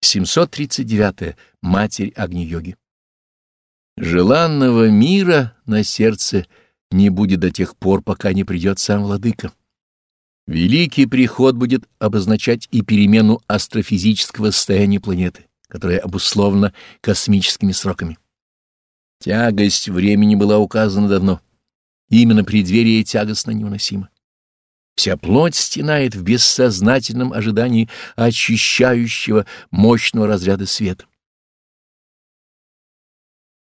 739. -е. Матерь Агни-йоги. Желанного мира на сердце не будет до тех пор, пока не придет сам Владыка. Великий приход будет обозначать и перемену астрофизического состояния планеты, которая обусловлена космическими сроками. Тягость времени была указана давно. Именно преддверие тягостно невыносимо. Вся плоть стенает в бессознательном ожидании очищающего мощного разряда света.